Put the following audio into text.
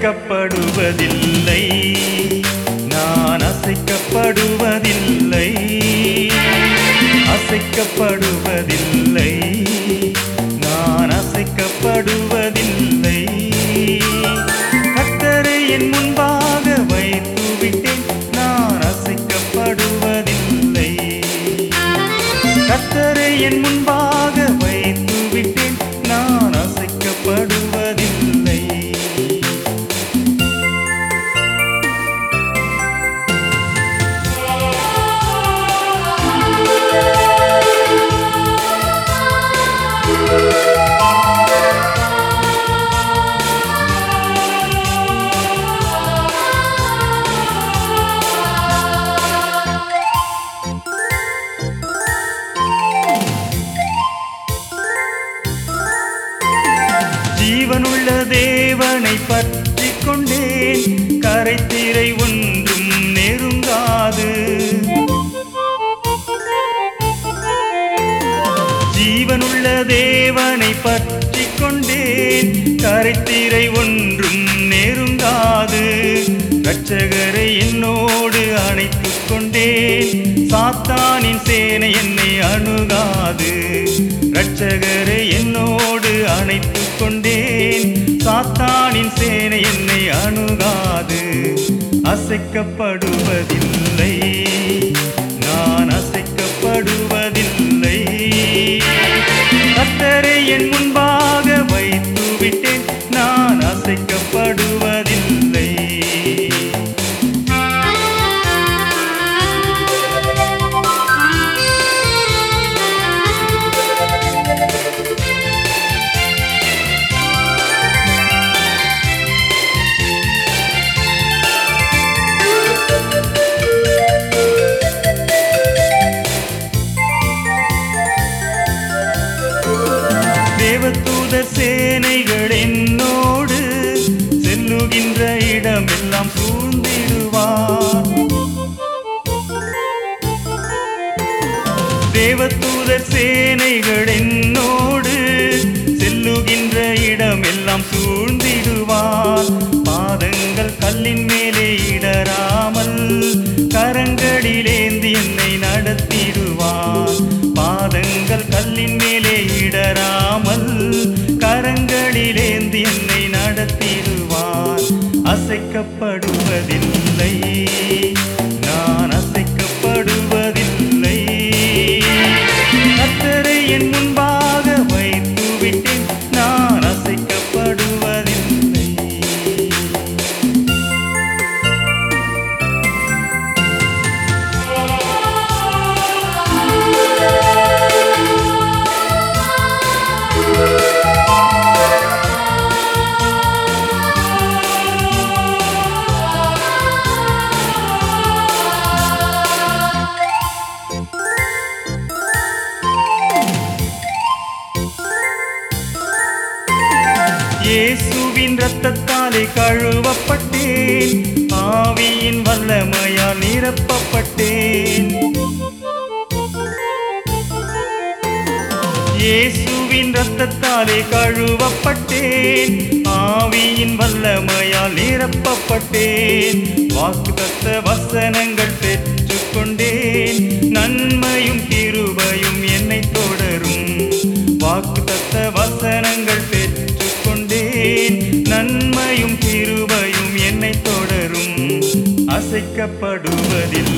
அசைக்கப்படுவதில்லை. நான் அசைக்கப்படுவதில்லை. அசைக்கப்படுவதில்லை. நான் அசைக்கப்படுவதில்லை. கத்தரை என் முன்பாக வைத்துவிட்டேன். நான் அசைக்கப்படுவதில்லை. கத்தரை என் முன்பாக தேவனை பற்றி கொண்டேன். கரைத்திரை ஒன்றும் நெருங்காது. ஜீவனுள்ள தேவனை பற்றி கொண்டேன். கரைத்திரை ஒன்றும் நெருங்காது. ரட்சகரை என்னோடு அணைத்துக் கொண்டேன். சாத்தானின் சேனை என்னை அணுகாது. ரட்சகரை என்னோடு அணைத்துக் கொண்டேன். சாத்தானின் சேனை என்னை அணுகாது. அசைக்கப்படுவதில்லை. நான் அசைக்கப்படுவதில்லை. கத்தரை என் முன்பாக வைத்து விட்டேன் நான் அசைக்கப்படுவதில்லை. தேவதூத சேனைகள் என்னோடு செல்லுகின்ற இடமெல்லாம் சூழ்ந்திடுவார். பாதங்கள் கல்லின் மேலே இடராமல் கரங்களிலேந்து என்னை நடத்திடுவார். பாதங்கள் கல்லின் மேலே இடராமல் கரங்களிலேந்து என்னை நடத்திடுவார். அசைக்கப்படுவதில்லை. கழுவப்பட்டேன். ஆவியின் வல்லமையால் நிரப்பப்பட்டேன். இயேசுவின் ரத்தத்தாலே கழுவப்பட்டேன். ஆவியின் வல்லமையால் நிரப்பப்பட்டேன். வாக்கு தத்த வசனங்கள் கஷ்டப்படுவதில்லை